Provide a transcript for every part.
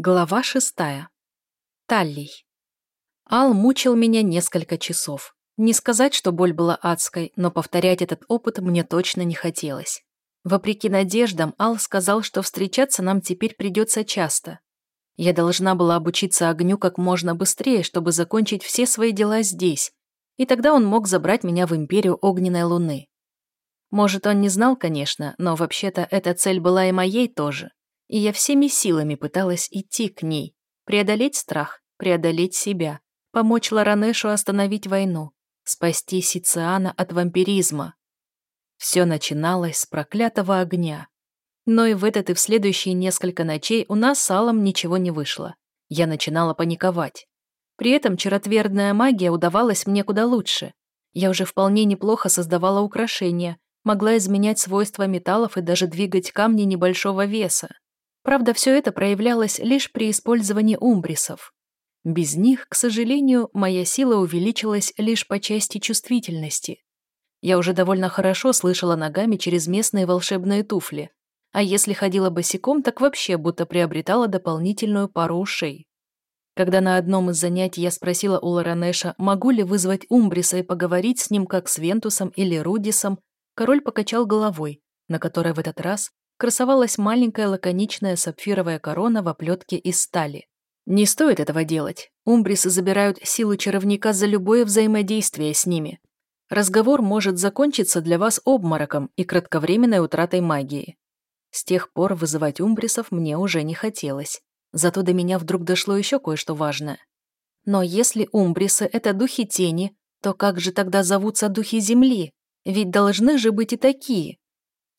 Глава шестая. Таллий. Ал мучил меня несколько часов. Не сказать, что боль была адской, но повторять этот опыт мне точно не хотелось. Вопреки надеждам, Ал сказал, что встречаться нам теперь придется часто. Я должна была обучиться огню как можно быстрее, чтобы закончить все свои дела здесь, и тогда он мог забрать меня в Империю Огненной Луны. Может, он не знал, конечно, но вообще-то эта цель была и моей тоже и я всеми силами пыталась идти к ней, преодолеть страх, преодолеть себя, помочь Ларанешу остановить войну, спасти Сициана от вампиризма. Все начиналось с проклятого огня. Но и в этот и в следующие несколько ночей у нас с Аллом ничего не вышло. Я начинала паниковать. При этом чаротвердная магия удавалась мне куда лучше. Я уже вполне неплохо создавала украшения, могла изменять свойства металлов и даже двигать камни небольшого веса. Правда, все это проявлялось лишь при использовании умбрисов. Без них, к сожалению, моя сила увеличилась лишь по части чувствительности. Я уже довольно хорошо слышала ногами через местные волшебные туфли, а если ходила босиком, так вообще будто приобретала дополнительную пару ушей. Когда на одном из занятий я спросила у Лоранеша, могу ли вызвать Умбриса и поговорить с ним как с Вентусом или Рудисом, король покачал головой, на которой в этот раз красовалась маленькая лаконичная сапфировая корона в оплетке из стали. Не стоит этого делать. Умбрисы забирают силу чаровника за любое взаимодействие с ними. Разговор может закончиться для вас обмороком и кратковременной утратой магии. С тех пор вызывать умбрисов мне уже не хотелось. Зато до меня вдруг дошло еще кое-что важное. Но если умбрисы — это духи тени, то как же тогда зовутся духи земли? Ведь должны же быть и такие.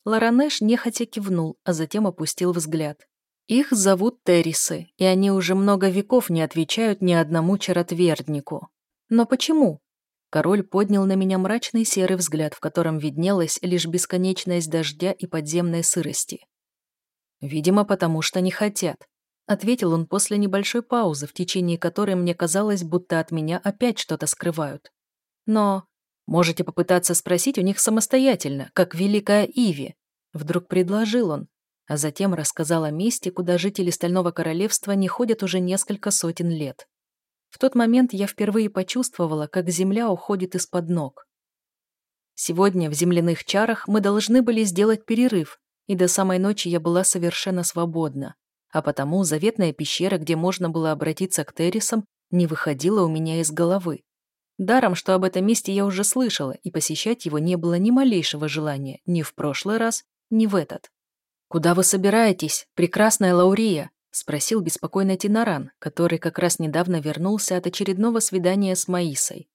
Ларанеш нехотя кивнул, а затем опустил взгляд. Их зовут Террисы, и они уже много веков не отвечают ни одному чаротверднику. Но почему? Король поднял на меня мрачный серый взгляд, в котором виднелась лишь бесконечность дождя и подземной сырости. «Видимо, потому что не хотят», — ответил он после небольшой паузы, в течение которой мне казалось, будто от меня опять что-то скрывают. «Но Можете попытаться спросить у них самостоятельно, как Великая Иви. Вдруг предложил он, а затем рассказал о месте, куда жители Стального Королевства не ходят уже несколько сотен лет. В тот момент я впервые почувствовала, как земля уходит из-под ног. Сегодня в земляных чарах мы должны были сделать перерыв, и до самой ночи я была совершенно свободна, а потому заветная пещера, где можно было обратиться к Террисам, не выходила у меня из головы. Даром, что об этом месте я уже слышала, и посещать его не было ни малейшего желания ни в прошлый раз, ни в этот. «Куда вы собираетесь, прекрасная Лаурия?» — спросил беспокойно Тинаран, который как раз недавно вернулся от очередного свидания с Маисой.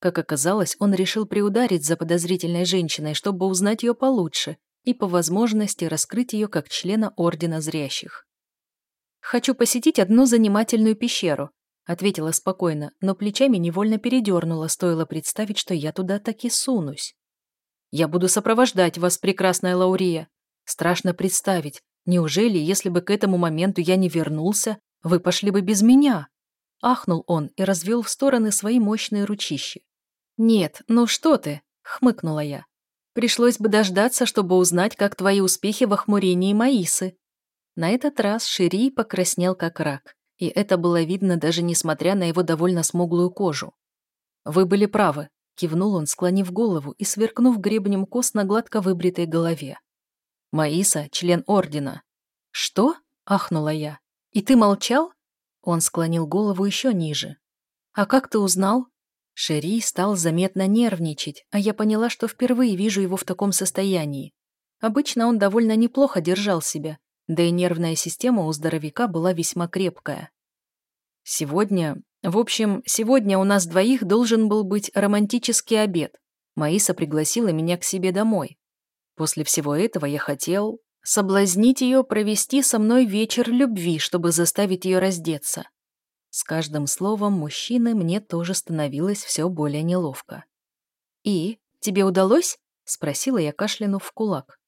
Как оказалось, он решил приударить за подозрительной женщиной, чтобы узнать ее получше и по возможности раскрыть ее как члена Ордена Зрящих. «Хочу посетить одну занимательную пещеру», Ответила спокойно, но плечами невольно передернула, стоило представить, что я туда таки сунусь. «Я буду сопровождать вас, прекрасная Лаурия. Страшно представить, неужели, если бы к этому моменту я не вернулся, вы пошли бы без меня?» Ахнул он и развел в стороны свои мощные ручищи. «Нет, ну что ты?» — хмыкнула я. «Пришлось бы дождаться, чтобы узнать, как твои успехи в охмурении Маисы». На этот раз Шири покраснел как рак и это было видно даже несмотря на его довольно смуглую кожу. «Вы были правы», — кивнул он, склонив голову и сверкнув гребнем кос на гладко выбритой голове. «Маиса — член Ордена». «Что?» — ахнула я. «И ты молчал?» Он склонил голову еще ниже. «А как ты узнал?» Шерри стал заметно нервничать, а я поняла, что впервые вижу его в таком состоянии. Обычно он довольно неплохо держал себя, да и нервная система у здоровяка была весьма крепкая. Сегодня, в общем, сегодня у нас двоих должен был быть романтический обед. Маиса пригласила меня к себе домой. После всего этого я хотел соблазнить ее провести со мной вечер любви, чтобы заставить ее раздеться. С каждым словом мужчины мне тоже становилось все более неловко. «И? Тебе удалось?» — спросила я, кашлянув в кулак.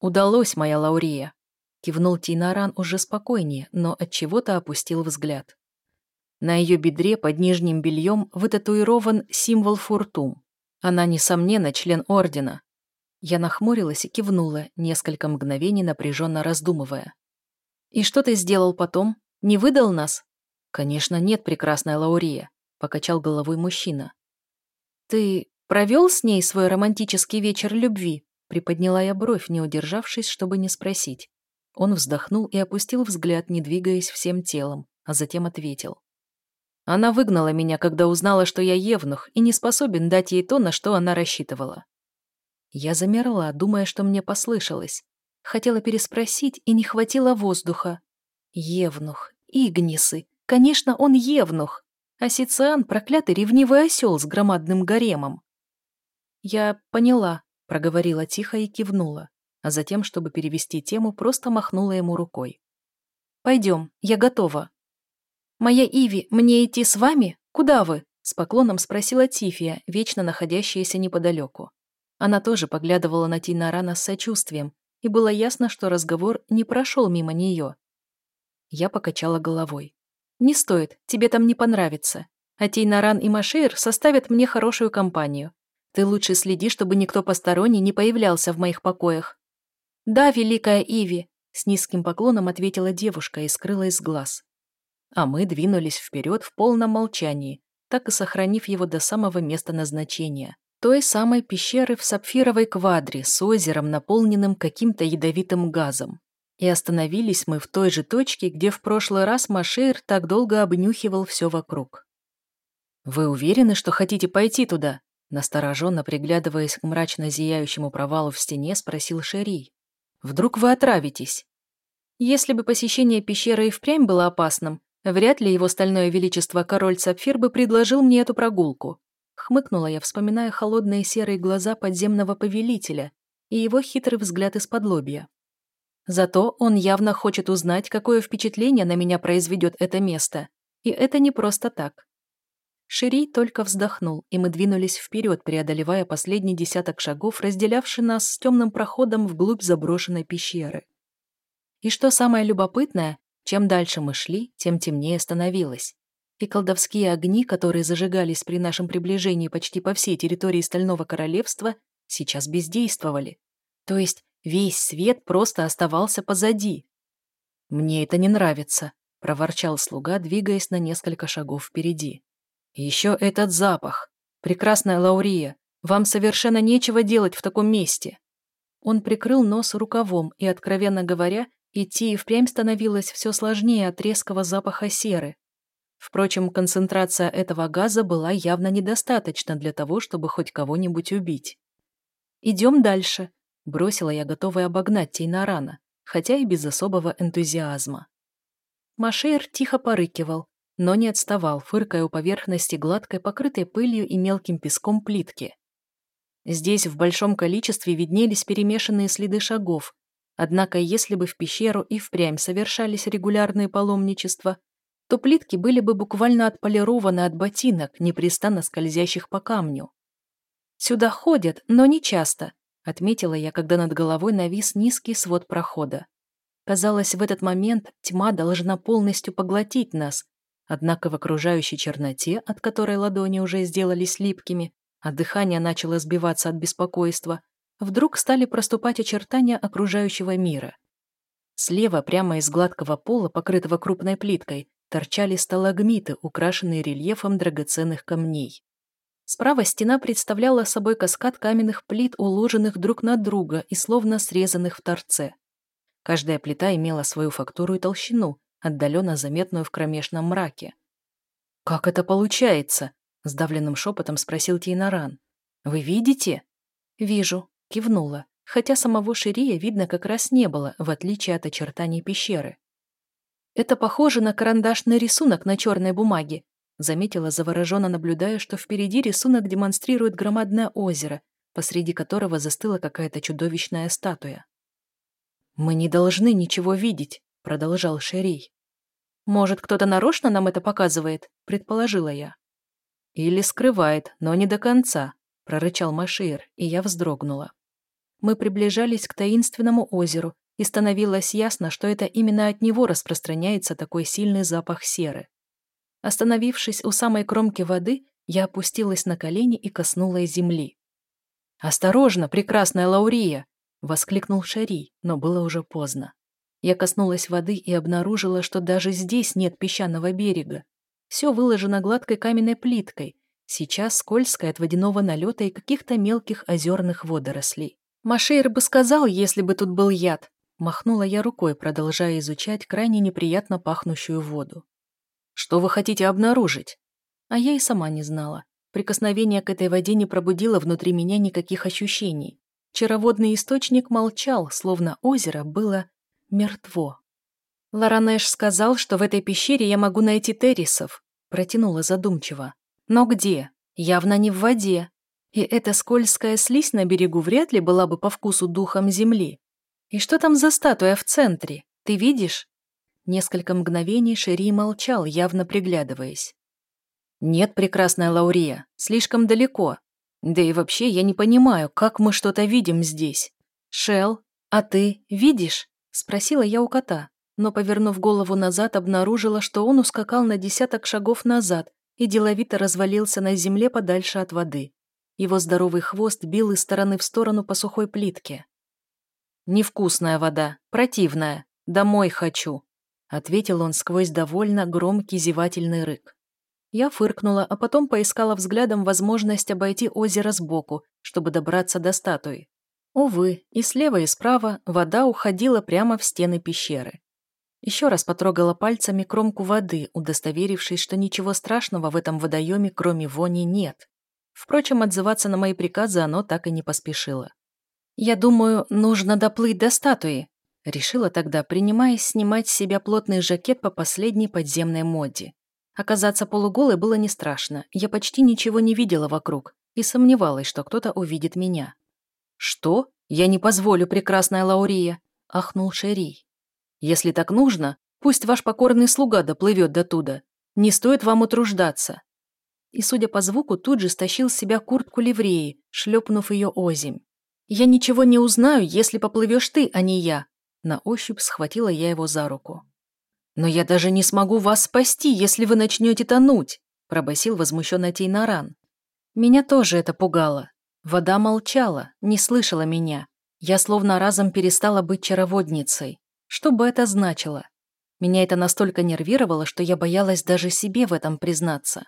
«Удалось, моя Лаурия», — кивнул Тинаран уже спокойнее, но от чего то опустил взгляд. На ее бедре под нижним бельем вытатуирован символ фуртум. Она, несомненно, член Ордена. Я нахмурилась и кивнула, несколько мгновений напряженно раздумывая. «И что ты сделал потом?» Не выдал нас?» «Конечно нет, прекрасная Лаурия», — покачал головой мужчина. «Ты провел с ней свой романтический вечер любви?» Приподняла я бровь, не удержавшись, чтобы не спросить. Он вздохнул и опустил взгляд, не двигаясь всем телом, а затем ответил. Она выгнала меня, когда узнала, что я евнух и не способен дать ей то, на что она рассчитывала. Я замерла, думая, что мне послышалось. Хотела переспросить, и не хватило воздуха. Евнух, Игнисы, конечно, он евнух. А Сициан — проклятый ревнивый осел с громадным гаремом. Я поняла, проговорила тихо и кивнула, а затем, чтобы перевести тему, просто махнула ему рукой. «Пойдем, я готова». «Моя Иви, мне идти с вами? Куда вы?» с поклоном спросила Тифия, вечно находящаяся неподалеку. Она тоже поглядывала на Тинарана с сочувствием, и было ясно, что разговор не прошел мимо нее. Я покачала головой. «Не стоит, тебе там не понравится. А Тейнаран и Машейр составят мне хорошую компанию. Ты лучше следи, чтобы никто посторонний не появлялся в моих покоях». «Да, великая Иви», — с низким поклоном ответила девушка и скрылась с глаз. А мы двинулись вперед в полном молчании, так и сохранив его до самого места назначения. Той самой пещеры в сапфировой квадре с озером, наполненным каким-то ядовитым газом. И остановились мы в той же точке, где в прошлый раз Машейр так долго обнюхивал все вокруг. «Вы уверены, что хотите пойти туда?» Настороженно приглядываясь к мрачно зияющему провалу в стене, спросил Шерий. «Вдруг вы отравитесь?» Если бы посещение пещеры и впрямь было опасным, вряд ли его стальное величество король Сапфир бы предложил мне эту прогулку. Хмыкнула я, вспоминая холодные серые глаза подземного повелителя и его хитрый взгляд из-под лобья. Зато он явно хочет узнать, какое впечатление на меня произведет это место. И это не просто так. Ширей только вздохнул, и мы двинулись вперед, преодолевая последний десяток шагов, разделявший нас с темным проходом вглубь заброшенной пещеры. И что самое любопытное, чем дальше мы шли, тем темнее становилось. И колдовские огни, которые зажигались при нашем приближении почти по всей территории Стального Королевства, сейчас бездействовали. То есть весь свет просто оставался позади. «Мне это не нравится», — проворчал слуга, двигаясь на несколько шагов впереди. еще этот запах. Прекрасная Лаурия, вам совершенно нечего делать в таком месте. Он прикрыл нос рукавом, и, откровенно говоря, идти и впрямь становилось все сложнее от резкого запаха серы. Впрочем, концентрация этого газа была явно недостаточна для того, чтобы хоть кого-нибудь убить. «Идем дальше», — бросила я, готовая обогнать Тейнарана, хотя и без особого энтузиазма. Машейр тихо порыкивал, но не отставал, фыркая у поверхности гладкой, покрытой пылью и мелким песком плитки. Здесь в большом количестве виднелись перемешанные следы шагов, однако если бы в пещеру и впрямь совершались регулярные паломничества, то плитки были бы буквально отполированы от ботинок, непрестанно скользящих по камню. «Сюда ходят, но не часто», — отметила я, когда над головой навис низкий свод прохода. Казалось, в этот момент тьма должна полностью поглотить нас, однако в окружающей черноте, от которой ладони уже сделались липкими, а дыхание начало сбиваться от беспокойства, вдруг стали проступать очертания окружающего мира. Слева, прямо из гладкого пола, покрытого крупной плиткой, торчали сталагмиты, украшенные рельефом драгоценных камней. Справа стена представляла собой каскад каменных плит, уложенных друг на друга и словно срезанных в торце. Каждая плита имела свою фактуру и толщину, отдаленно заметную в кромешном мраке. «Как это получается?» — сдавленным шепотом спросил Тейнаран. «Вы видите?» «Вижу», — кивнула, хотя самого Ширия видно как раз не было, в отличие от очертаний пещеры. «Это похоже на карандашный рисунок на черной бумаге», заметила завороженно, наблюдая, что впереди рисунок демонстрирует громадное озеро, посреди которого застыла какая-то чудовищная статуя. «Мы не должны ничего видеть», — продолжал Шерей. «Может, кто-то нарочно нам это показывает?» — предположила я. «Или скрывает, но не до конца», — прорычал Машир, и я вздрогнула. Мы приближались к таинственному озеру, и становилось ясно, что это именно от него распространяется такой сильный запах серы. Остановившись у самой кромки воды, я опустилась на колени и коснулась земли. «Осторожно, прекрасная Лаурия!» — воскликнул Шарий, но было уже поздно. Я коснулась воды и обнаружила, что даже здесь нет песчаного берега. Все выложено гладкой каменной плиткой, сейчас скользкой от водяного налета и каких-то мелких озерных водорослей. Машейр бы сказал, если бы тут был яд. Махнула я рукой, продолжая изучать крайне неприятно пахнущую воду. Что вы хотите обнаружить? А я и сама не знала. Прикосновение к этой воде не пробудило внутри меня никаких ощущений. Чароводный источник молчал, словно озеро было мертво. Ларанеш сказал, что в этой пещере я могу найти террисов, протянула задумчиво. Но где? Явно не в воде. И эта скользкая слизь на берегу вряд ли была бы по вкусу духом земли. И что там за статуя в центре? Ты видишь? Несколько мгновений Шери молчал, явно приглядываясь. «Нет, прекрасная Лаурия, слишком далеко. Да и вообще я не понимаю, как мы что-то видим здесь. Шел, а ты видишь?» – спросила я у кота, но, повернув голову назад, обнаружила, что он ускакал на десяток шагов назад и деловито развалился на земле подальше от воды. Его здоровый хвост бил из стороны в сторону по сухой плитке. «Невкусная вода, противная, домой хочу», – ответил он сквозь довольно громкий зевательный рык. Я фыркнула, а потом поискала взглядом возможность обойти озеро сбоку, чтобы добраться до статуи. Увы, и слева, и справа вода уходила прямо в стены пещеры. Еще раз потрогала пальцами кромку воды, удостоверившись, что ничего страшного в этом водоеме, кроме вони, нет. Впрочем, отзываться на мои приказы оно так и не поспешило. «Я думаю, нужно доплыть до статуи», — решила тогда, принимаясь снимать с себя плотный жакет по последней подземной моде. Оказаться полуголой было не страшно, я почти ничего не видела вокруг и сомневалась, что кто-то увидит меня. «Что? Я не позволю, прекрасная Лаурия!» – ахнул Шерий. «Если так нужно, пусть ваш покорный слуга доплывет до туда. Не стоит вам утруждаться». И, судя по звуку, тут же стащил с себя куртку ливреи, шлепнув ее озимь. «Я ничего не узнаю, если поплывешь ты, а не я!» На ощупь схватила я его за руку. «Но я даже не смогу вас спасти, если вы начнете тонуть», пробасил возмущенно Тейнаран. Меня тоже это пугало. Вода молчала, не слышала меня. Я словно разом перестала быть чароводницей. Что бы это значило? Меня это настолько нервировало, что я боялась даже себе в этом признаться.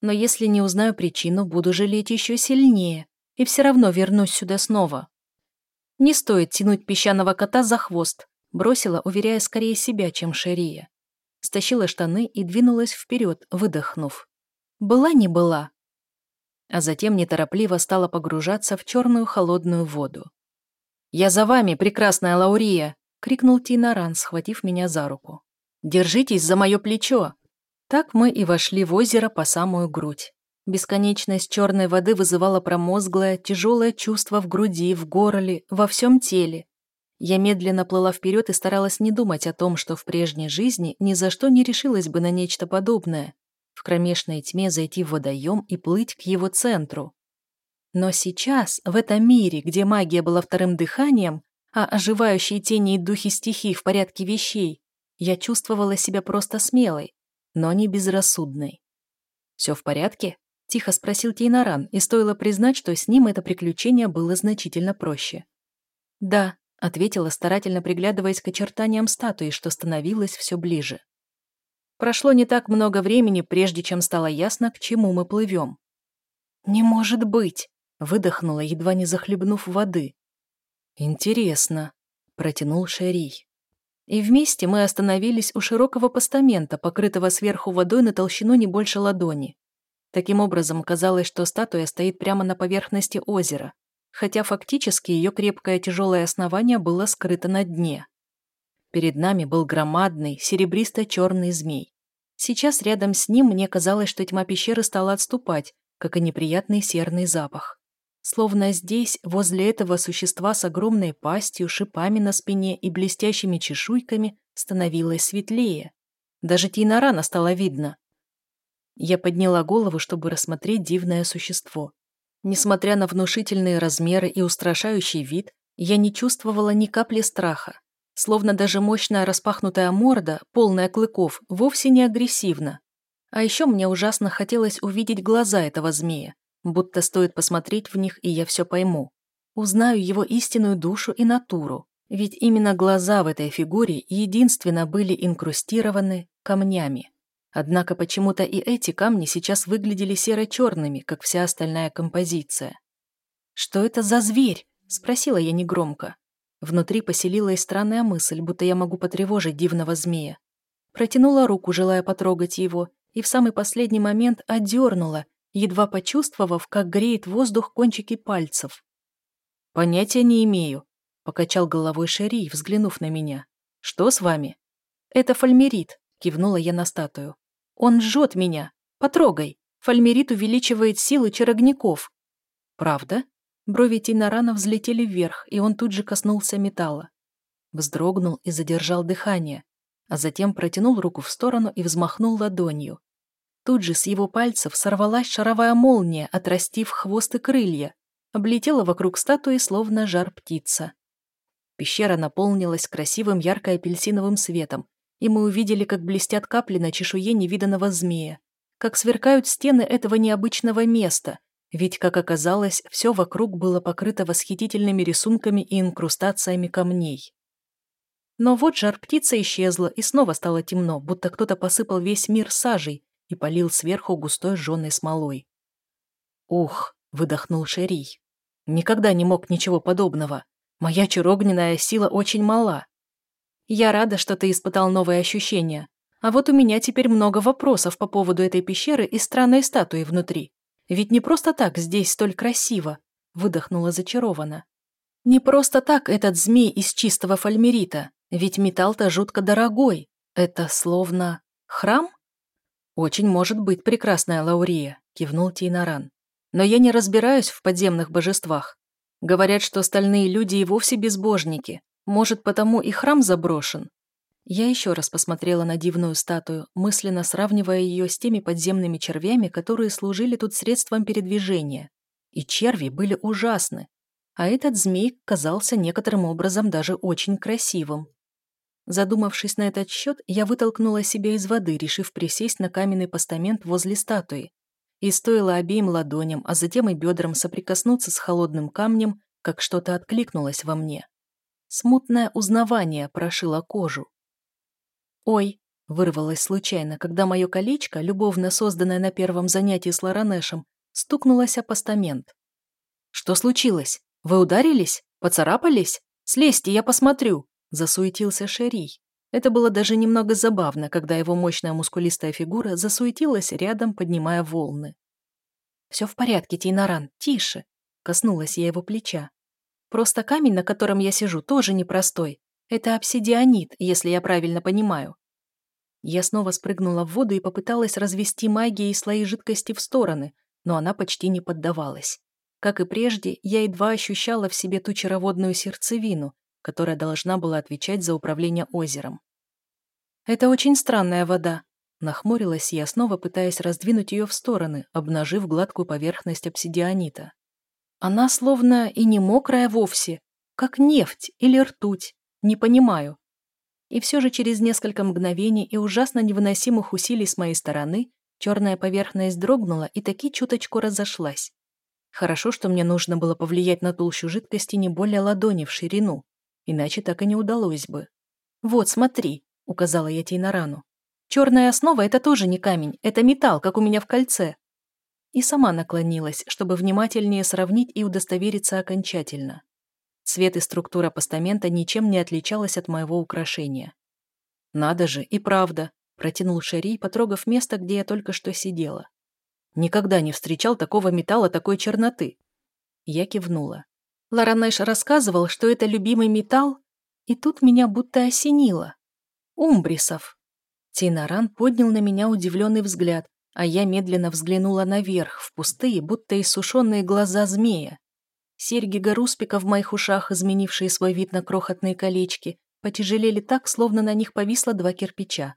Но если не узнаю причину, буду жалеть еще сильнее. И все равно вернусь сюда снова. Не стоит тянуть песчаного кота за хвост, бросила, уверяя скорее себя, чем Шерия стащила штаны и двинулась вперед, выдохнув. Была не была. А затем неторопливо стала погружаться в черную холодную воду. «Я за вами, прекрасная Лаурия!» — крикнул Тинаран, схватив меня за руку. «Держитесь за мое плечо!» Так мы и вошли в озеро по самую грудь. Бесконечность черной воды вызывала промозглое, тяжелое чувство в груди, в горле, во всем теле, я медленно плыла вперед и старалась не думать о том, что в прежней жизни ни за что не решилась бы на нечто подобное. В кромешной тьме зайти в водоем и плыть к его центру. Но сейчас, в этом мире, где магия была вторым дыханием, а оживающие тени и духи стихий в порядке вещей, я чувствовала себя просто смелой, но не безрассудной. «Все в порядке?» – тихо спросил Тейнаран, и стоило признать, что с ним это приключение было значительно проще. «Да», ответила, старательно приглядываясь к очертаниям статуи, что становилось все ближе. Прошло не так много времени, прежде чем стало ясно, к чему мы плывем. «Не может быть!» — выдохнула, едва не захлебнув воды. «Интересно», — протянул Шерий. И вместе мы остановились у широкого постамента, покрытого сверху водой на толщину не больше ладони. Таким образом, казалось, что статуя стоит прямо на поверхности озера, хотя фактически ее крепкое тяжелое основание было скрыто на дне. Перед нами был громадный, серебристо-черный змей. Сейчас рядом с ним мне казалось, что тьма пещеры стала отступать, как и неприятный серный запах. Словно здесь, возле этого существа с огромной пастью, шипами на спине и блестящими чешуйками, становилось светлее. Даже Тейнарана стало видно. Я подняла голову, чтобы рассмотреть дивное существо. Несмотря на внушительные размеры и устрашающий вид, я не чувствовала ни капли страха. Словно даже мощная распахнутая морда, полная клыков, вовсе не агрессивна. А еще мне ужасно хотелось увидеть глаза этого змея, будто стоит посмотреть в них, и я все пойму. Узнаю его истинную душу и натуру, Ведь именно глаза в этой фигуре единственно были инкрустированы камнями. Однако почему-то и эти камни сейчас выглядели серо-черными, как вся остальная композиция. «Что это за зверь?» – спросила я негромко. Внутри поселилась странная мысль, будто я могу потревожить дивного змея. Протянула руку, желая потрогать его, и в самый последний момент одернула, едва почувствовав, как греет воздух кончики пальцев. «Понятия не имею», — покачал головой Шерри, взглянув на меня. «Что с вами?» «Это фольмерит», — кивнула я на статую. «Он жжет меня. Потрогай. Фольмерит увеличивает силы чарогников». «Правда?» Брови Тинарана взлетели вверх, и он тут же коснулся металла. Вздрогнул и задержал дыхание, а затем протянул руку в сторону и взмахнул ладонью. Тут же с его пальцев сорвалась шаровая молния, отрастив хвост и крылья, облетела вокруг статуи, словно жар птица. Пещера наполнилась красивым ярко-апельсиновым светом, и мы увидели, как блестят капли на чешуе невиданного змея, как сверкают стены этого необычного места, ведь, как оказалось, все вокруг было покрыто восхитительными рисунками и инкрустациями камней. Но вот жар птица исчезла, и снова стало темно, будто кто-то посыпал весь мир сажей и полил сверху густой жженой смолой. «Ух!» — выдохнул Шерий. «Никогда не мог ничего подобного. Моя чарогненная сила очень мала. Я рада, что ты испытал новые ощущения. А вот у меня теперь много вопросов по поводу этой пещеры и странной статуи внутри. Ведь не просто так здесь столь красиво», — выдохнула зачарованно. «Не просто так этот змей из чистого фольмерита. Ведь металл-то жутко дорогой. Это словно... храм? Очень может быть прекрасная Лаурия, кивнул Тейнаран. Но я не разбираюсь в подземных божествах. Говорят, что остальные люди и вовсе безбожники. Может, потому и храм заброшен? Я еще раз посмотрела на дивную статую, мысленно сравнивая ее с теми подземными червями, которые служили тут средством передвижения. И черви были ужасны. А этот змей казался некоторым образом даже очень красивым. Задумавшись на этот счет, я вытолкнула себя из воды, решив присесть на каменный постамент возле статуи. И стоило обеим ладоням, а затем и бедрам соприкоснуться с холодным камнем, как что-то откликнулось во мне. Смутное узнавание прошило кожу. «Ой!» — вырвалось случайно, когда мое колечко, любовно созданное на первом занятии с Ларанешем, стукнулось о постамент. «Что случилось? Вы ударились? Поцарапались? Слезьте, я посмотрю!» Засуетился Шерий. Это было даже немного забавно, когда его мощная мускулистая фигура засуетилась рядом, поднимая волны. «Все в порядке, Тейнаран, тише!» Коснулась я его плеча. «Просто камень, на котором я сижу, тоже непростой. Это обсидианит, если я правильно понимаю». Я снова спрыгнула в воду и попыталась развести магией слои жидкости в стороны, но она почти не поддавалась. Как и прежде, я едва ощущала в себе ту чароводную сердцевину, которая должна была отвечать за управление озером. «Это очень странная вода», — нахмурилась я, снова пытаясь раздвинуть ее в стороны, обнажив гладкую поверхность обсидианита. «Она словно и не мокрая вовсе, как нефть или ртуть, не понимаю». И все же через несколько мгновений и ужасно невыносимых усилий с моей стороны черная поверхность дрогнула и таки чуточку разошлась. Хорошо, что мне нужно было повлиять на толщу жидкости не более ладони в ширину иначе так и не удалось бы. «Вот, смотри», — указала я Тейнарану. «Черная основа — это тоже не камень, это металл, как у меня в кольце». И сама наклонилась, чтобы внимательнее сравнить и удостовериться окончательно. Цвет и структура постамента ничем не отличалась от моего украшения. «Надо же, и правда», — протянул Шерри, потрогав место, где я только что сидела. «Никогда не встречал такого металла такой черноты». Я кивнула. Ларанеш рассказывал, что это любимый металл, и тут меня будто осенило. Умбрисов. Тинаран поднял на меня удивленный взгляд, а я медленно взглянула наверх, в пустые, будто иссушенные глаза змея. Серьги гаруспика в моих ушах, изменившие свой вид на крохотные колечки, потяжелели так, словно на них повисло два кирпича.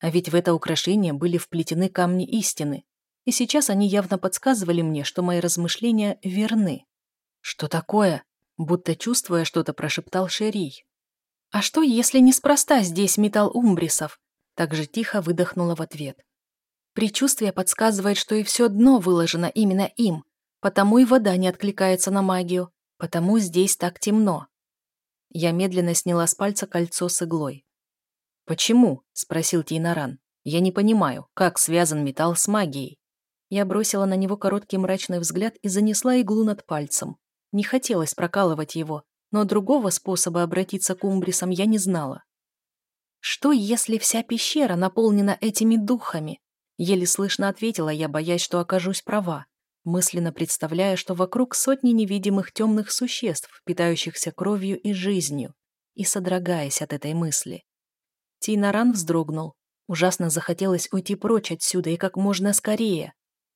А ведь в это украшение были вплетены камни истины, и сейчас они явно подсказывали мне, что мои размышления верны. «Что такое?» Будто чувствуя что-то, прошептал Шерий. «А что, если неспроста здесь металл умбрисов?» Так же тихо выдохнула в ответ. Причувствие подсказывает, что и все дно выложено именно им, потому и вода не откликается на магию, потому здесь так темно. Я медленно сняла с пальца кольцо с иглой. «Почему?» – спросил Тейнаран. «Я не понимаю, как связан металл с магией?» Я бросила на него короткий мрачный взгляд и занесла иглу над пальцем. Не хотелось прокалывать его, но другого способа обратиться к умбрисам я не знала. «Что, если вся пещера наполнена этими духами?» Еле слышно ответила я, боясь, что окажусь права, мысленно представляя, что вокруг сотни невидимых темных существ, питающихся кровью и жизнью, и содрогаясь от этой мысли. Тейнаран вздрогнул. Ужасно захотелось уйти прочь отсюда и как можно скорее.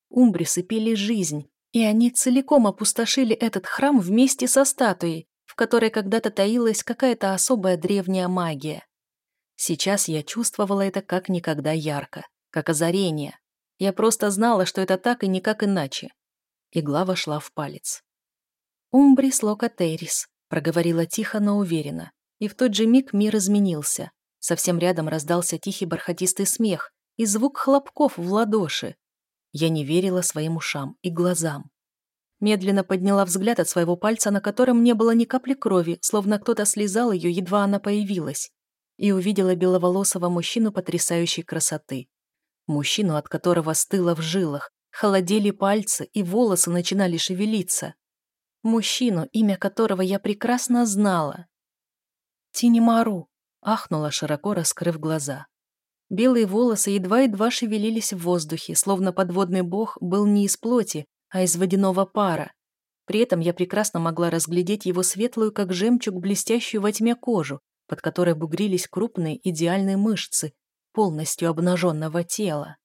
Умбрисы пили жизнь, и они целиком опустошили этот храм вместе со статуей, в которой когда-то таилась какая-то особая древняя магия. Сейчас я чувствовала это как никогда ярко, как озарение. Я просто знала, что это так и никак иначе. Игла вошла в палец. «Умбрис локатерис», — проговорила тихо, но уверенно. И в тот же миг мир изменился. Совсем рядом раздался тихий бархатистый смех и звук хлопков в ладоши. Я не верила своим ушам и глазам. Медленно подняла взгляд от своего пальца, на котором не было ни капли крови, словно кто-то слезал ее, едва она появилась, и увидела беловолосого мужчину потрясающей красоты. Мужчину, от которого стыло в жилах, холодели пальцы и волосы начинали шевелиться. Мужчину, имя которого я прекрасно знала. Тинемару, Ахнула, широко раскрыв глаза. Белые волосы едва-едва шевелились в воздухе, словно подводный бог был не из плоти, а из водяного пара. При этом я прекрасно могла разглядеть его светлую, как жемчуг, блестящую во тьме кожу, под которой бугрились крупные идеальные мышцы, полностью обнаженного тела.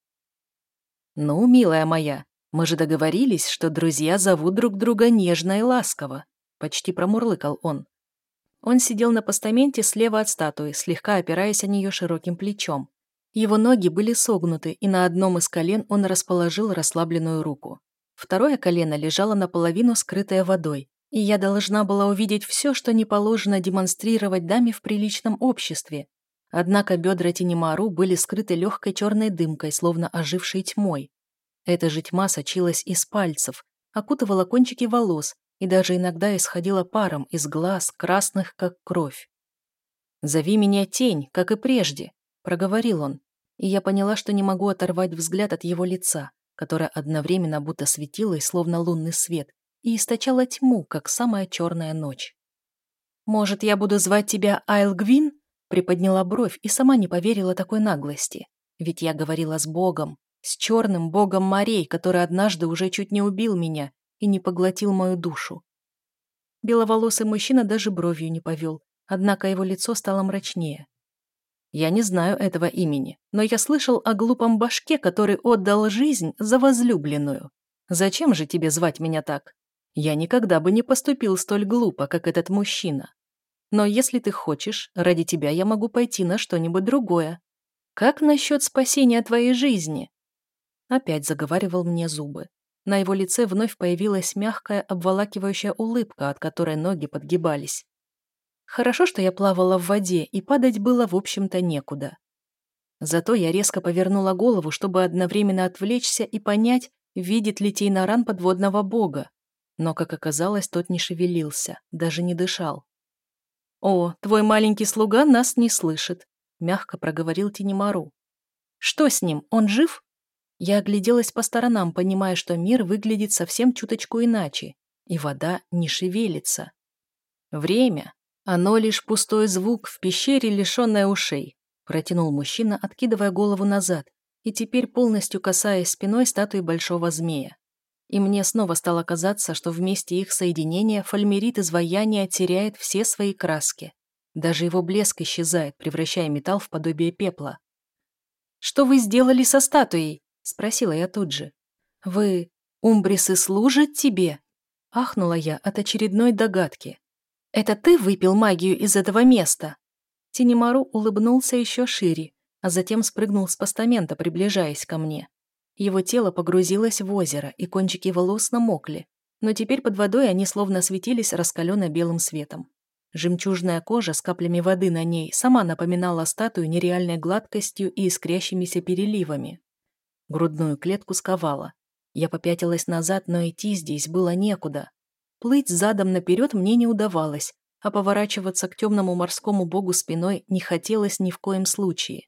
«Ну, милая моя, мы же договорились, что друзья зовут друг друга нежно и ласково», почти промурлыкал он. Он сидел на постаменте слева от статуи, слегка опираясь о нее широким плечом. Его ноги были согнуты, и на одном из колен он расположил расслабленную руку. Второе колено лежало наполовину скрытое водой, и я должна была увидеть все, что не положено демонстрировать даме в приличном обществе. Однако бедра Тенемару были скрыты легкой черной дымкой, словно ожившей тьмой. Эта же тьма сочилась из пальцев, окутывала кончики волос, и даже иногда исходила паром из глаз, красных, как кровь. «Зови меня тень, как и прежде», — проговорил он, и я поняла, что не могу оторвать взгляд от его лица, которое одновременно будто светилось, словно лунный свет, и источало тьму, как самая черная ночь. «Может, я буду звать тебя Айлгвин?» приподняла бровь и сама не поверила такой наглости. Ведь я говорила с Богом, с черным Богом морей, который однажды уже чуть не убил меня и не поглотил мою душу. Беловолосый мужчина даже бровью не повел, однако его лицо стало мрачнее. Я не знаю этого имени, но я слышал о глупом башке, который отдал жизнь за возлюбленную. Зачем же тебе звать меня так? Я никогда бы не поступил столь глупо, как этот мужчина. Но если ты хочешь, ради тебя я могу пойти на что-нибудь другое. Как насчет спасения твоей жизни?» Опять заговаривал мне зубы. На его лице вновь появилась мягкая, обволакивающая улыбка, от которой ноги подгибались. Хорошо, что я плавала в воде, и падать было, в общем-то, некуда. Зато я резко повернула голову, чтобы одновременно отвлечься и понять, видит ли Тейнаран подводного бога. Но, как оказалось, тот не шевелился, даже не дышал. «О, твой маленький слуга нас не слышит», — мягко проговорил Тинемару. «Что с ним? Он жив?» Я огляделась по сторонам, понимая, что мир выглядит совсем чуточку иначе, и вода не шевелится. Время. Оно лишь пустой звук в пещере, лишенная ушей, протянул мужчина, откидывая голову назад, и теперь полностью касаясь спиной статуи большого змея. И мне снова стало казаться, что вместе их соединения фольмерит изваяния теряет все свои краски. Даже его блеск исчезает, превращая металл в подобие пепла. «Что вы сделали со статуей?» Спросила я тут же. «Вы... Умбрисы служат тебе?» Ахнула я от очередной догадки. «Это ты выпил магию из этого места?» Тинемару улыбнулся еще шире, а затем спрыгнул с постамента, приближаясь ко мне. Его тело погрузилось в озеро, и кончики волос намокли, но теперь под водой они словно светились раскаленно-белым светом. Жемчужная кожа с каплями воды на ней сама напоминала статую нереальной гладкостью и искрящимися переливами. Грудную клетку сковала. Я попятилась назад, но идти здесь было некуда. Плыть задом наперед мне не удавалось, а поворачиваться к темному морскому богу спиной не хотелось ни в коем случае.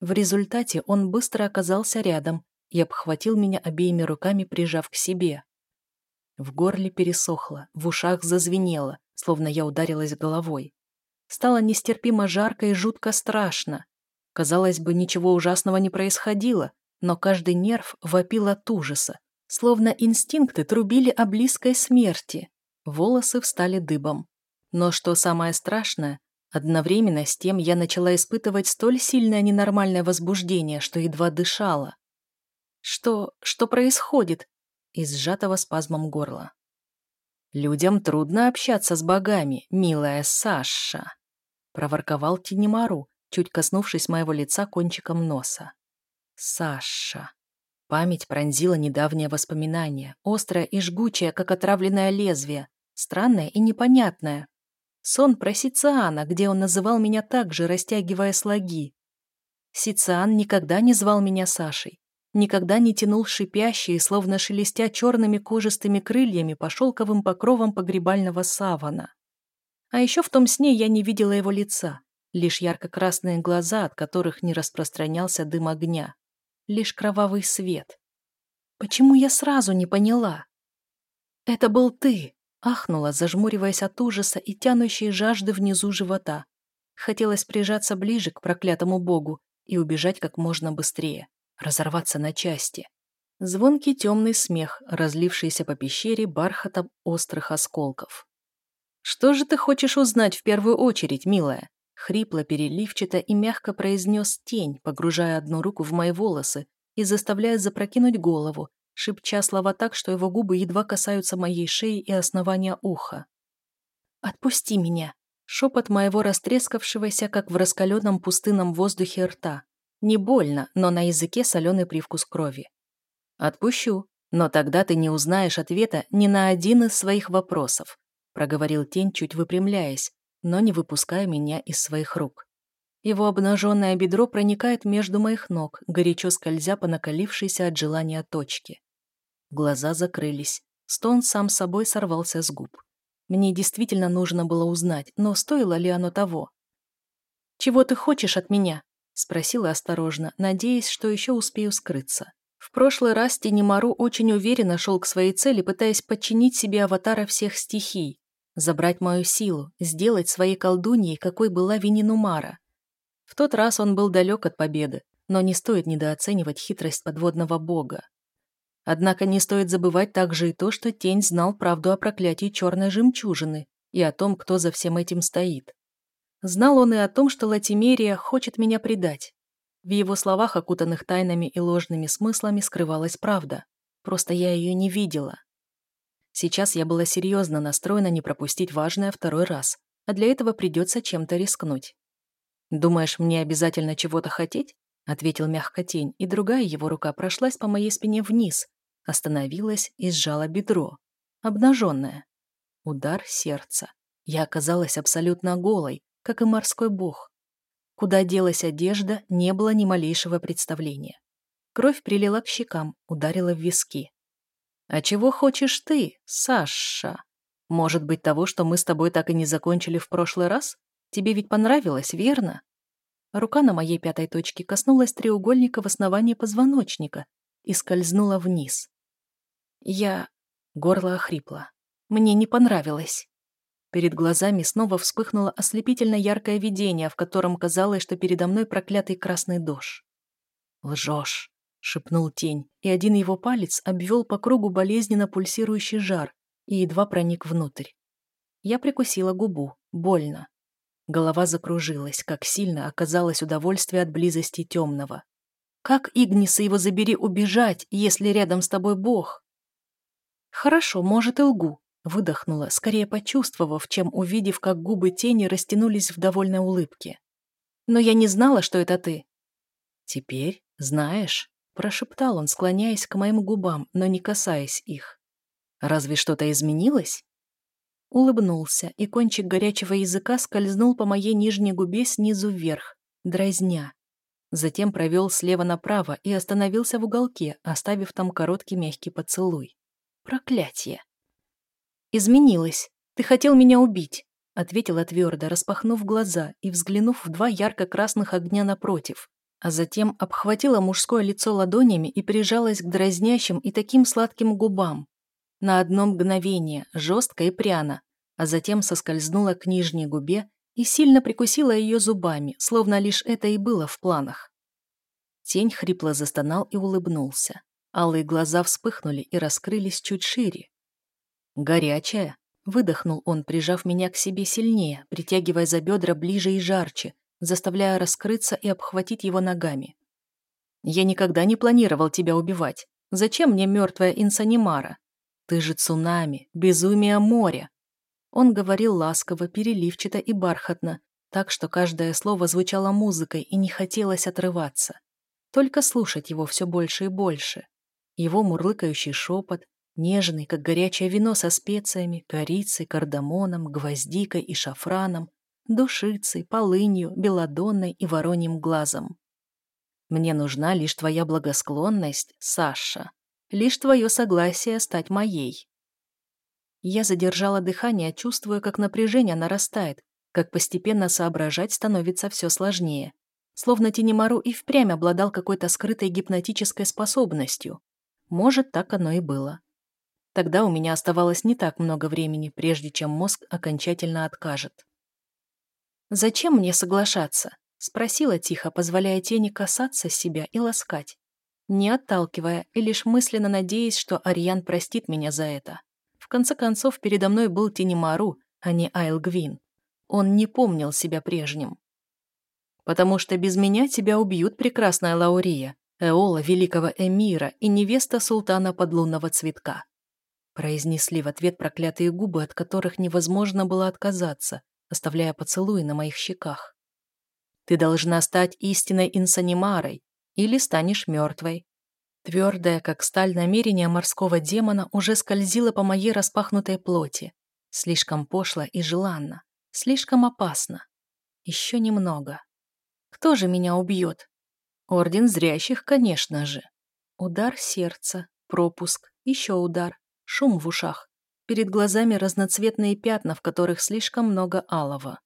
В результате он быстро оказался рядом и обхватил меня обеими руками, прижав к себе. В горле пересохло, в ушах зазвенело, словно я ударилась головой. Стало нестерпимо жарко и жутко страшно. Казалось бы, ничего ужасного не происходило, но каждый нерв вопил от ужаса, словно инстинкты трубили о близкой смерти. Волосы встали дыбом. Но что самое страшное, одновременно с тем я начала испытывать столь сильное ненормальное возбуждение, что едва дышала. Что... что происходит? Из сжатого спазмом горла. «Людям трудно общаться с богами, милая Саша», проворковал Тинемару, чуть коснувшись моего лица кончиком носа. Саша. Память пронзила недавнее воспоминание, острое и жгучее, как отравленное лезвие, странное и непонятное. Сон про Сициана, где он называл меня так же, растягивая слоги. Сициан никогда не звал меня Сашей, никогда не тянул шипящие, словно шелестя черными кожистыми крыльями по шелковым покровам погребального савана. А еще в том сне я не видела его лица, лишь ярко-красные глаза, от которых не распространялся дым огня лишь кровавый свет. Почему я сразу не поняла? «Это был ты!» — ахнула, зажмуриваясь от ужаса и тянущей жажды внизу живота. Хотелось прижаться ближе к проклятому богу и убежать как можно быстрее, разорваться на части. Звонкий темный смех, разлившийся по пещере бархатом острых осколков. «Что же ты хочешь узнать в первую очередь, милая?» Хрипло, переливчато и мягко произнес тень, погружая одну руку в мои волосы и заставляя запрокинуть голову, шепча слова так, что его губы едва касаются моей шеи и основания уха. «Отпусти меня!» Шепот моего растрескавшегося, как в раскаленном пустынном воздухе рта. Не больно, но на языке соленый привкус крови. «Отпущу, но тогда ты не узнаешь ответа ни на один из своих вопросов», проговорил тень, чуть выпрямляясь, но не выпуская меня из своих рук. Его обнаженное бедро проникает между моих ног, горячо скользя по накалившейся от желания точке. Глаза закрылись. Стон сам собой сорвался с губ. Мне действительно нужно было узнать, но стоило ли оно того? «Чего ты хочешь от меня?» — спросила осторожно, надеясь, что еще успею скрыться. В прошлый раз Тенемару очень уверенно шел к своей цели, пытаясь подчинить себе аватара всех стихий, Забрать мою силу, сделать своей колдуньей, какой была Вининумара. В тот раз он был далек от победы, но не стоит недооценивать хитрость подводного бога. Однако не стоит забывать также и то, что Тень знал правду о проклятии черной жемчужины и о том, кто за всем этим стоит. Знал он и о том, что Латимерия хочет меня предать. В его словах, окутанных тайнами и ложными смыслами, скрывалась правда. Просто я ее не видела. Сейчас я была серьезно настроена не пропустить важное второй раз, а для этого придется чем-то рискнуть. «Думаешь, мне обязательно чего-то хотеть?» ответил мягко тень, и другая его рука прошлась по моей спине вниз, остановилась и сжала бедро. Обнаженная. Удар сердца. Я оказалась абсолютно голой, как и морской бог. Куда делась одежда, не было ни малейшего представления. Кровь прилила к щекам, ударила в виски. «А чего хочешь ты, Саша? Может быть, того, что мы с тобой так и не закончили в прошлый раз? Тебе ведь понравилось, верно?» Рука на моей пятой точке коснулась треугольника в основании позвоночника и скользнула вниз. Я... Горло охрипло. Мне не понравилось. Перед глазами снова вспыхнуло ослепительно яркое видение, в котором казалось, что передо мной проклятый красный дождь. «Лжешь», шепнул тень, и один его палец обвел по кругу болезненно пульсирующий жар и едва проник внутрь. Я прикусила губу. Больно. Голова закружилась, как сильно оказалось удовольствие от близости темного. Как, Игниса, его забери убежать, если рядом с тобой Бог? Хорошо, может и лгу, выдохнула, скорее почувствовав, чем увидев, как губы тени растянулись в довольной улыбке. Но я не знала, что это ты. Теперь знаешь. Прошептал он, склоняясь к моим губам, но не касаясь их. «Разве что-то изменилось?» Улыбнулся, и кончик горячего языка скользнул по моей нижней губе снизу вверх, дразня. Затем провел слева направо и остановился в уголке, оставив там короткий мягкий поцелуй. Проклятие! «Изменилось. Ты хотел меня убить». ответила твердо, распахнув глаза и взглянув в два ярко-красных огня напротив, а затем обхватила мужское лицо ладонями и прижалась к дразнящим и таким сладким губам. На одно мгновение, жестко и пряно, а затем соскользнула к нижней губе и сильно прикусила ее зубами, словно лишь это и было в планах. Тень хрипло застонал и улыбнулся. Алые глаза вспыхнули и раскрылись чуть шире. «Горячая!» — выдохнул он, прижав меня к себе сильнее, притягивая за бедра ближе и жарче, заставляя раскрыться и обхватить его ногами. «Я никогда не планировал тебя убивать. Зачем мне мертвая Инсанимара? Ты же цунами, безумие моря!» Он говорил ласково, переливчато и бархатно, так что каждое слово звучало музыкой и не хотелось отрываться. Только слушать его все больше и больше. Его мурлыкающий шепот, нежный, как горячее вино со специями, корицей, кардамоном, гвоздикой и шафраном, душицей, полынью, белодонной и вороньим глазом. Мне нужна лишь твоя благосклонность, Саша, лишь твое согласие стать моей. Я задержала дыхание, чувствуя, как напряжение нарастает, как постепенно соображать становится все сложнее. Словно Тенемару и впрямь обладал какой-то скрытой гипнотической способностью. Может, так оно и было. Тогда у меня оставалось не так много времени, прежде чем мозг окончательно откажет. «Зачем мне соглашаться?» — спросила тихо, позволяя тени касаться себя и ласкать, не отталкивая и лишь мысленно надеясь, что Ариан простит меня за это. В конце концов, передо мной был Тинемару, а не Айл Гвин. Он не помнил себя прежним. «Потому что без меня тебя убьют, прекрасная Лаурия, Эола великого эмира и невеста султана подлунного цветка», произнесли в ответ проклятые губы, от которых невозможно было отказаться, оставляя поцелуи на моих щеках. «Ты должна стать истинной инсанимарой, или станешь мертвой. Твердое, как сталь намерение морского демона, уже скользило по моей распахнутой плоти. Слишком пошло и желанно. Слишком опасно. Еще немного. Кто же меня убьет? Орден зрящих, конечно же. Удар сердца, пропуск, еще удар, шум в ушах. Перед глазами разноцветные пятна, в которых слишком много алого.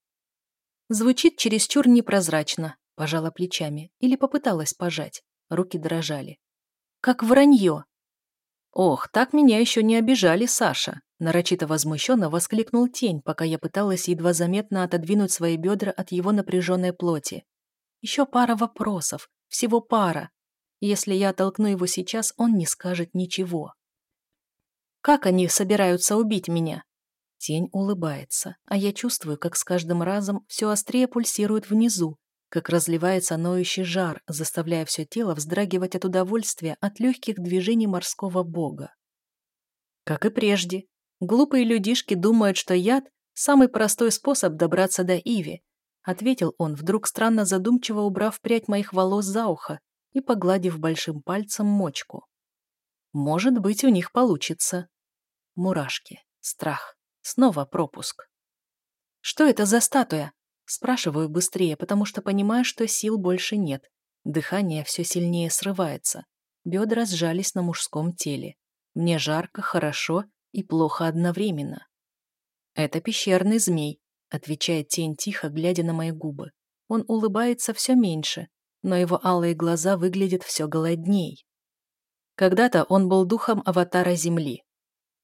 Звучит чересчур непрозрачно, пожала плечами или попыталась пожать. Руки дрожали. Как вранье. Ох, так меня еще не обижали, Саша. Нарочито возмущенно воскликнул тень, пока я пыталась едва заметно отодвинуть свои бедра от его напряженной плоти. Еще пара вопросов, всего пара. Если я оттолкну его сейчас, он не скажет ничего. Как они собираются убить меня? Тень улыбается, а я чувствую, как с каждым разом все острее пульсирует внизу, как разливается ноющий жар, заставляя все тело вздрагивать от удовольствия от легких движений морского бога. Как и прежде, глупые людишки думают, что яд – самый простой способ добраться до Иви, ответил он, вдруг странно задумчиво убрав прядь моих волос за ухо и погладив большим пальцем мочку. Может быть, у них получится. Мурашки, страх, снова пропуск. Что это за статуя? Спрашиваю быстрее, потому что понимаю, что сил больше нет. Дыхание все сильнее срывается. Бедра сжались на мужском теле. Мне жарко, хорошо и плохо одновременно. «Это пещерный змей», — отвечает тень тихо, глядя на мои губы. Он улыбается все меньше, но его алые глаза выглядят все голодней. Когда-то он был духом аватара Земли.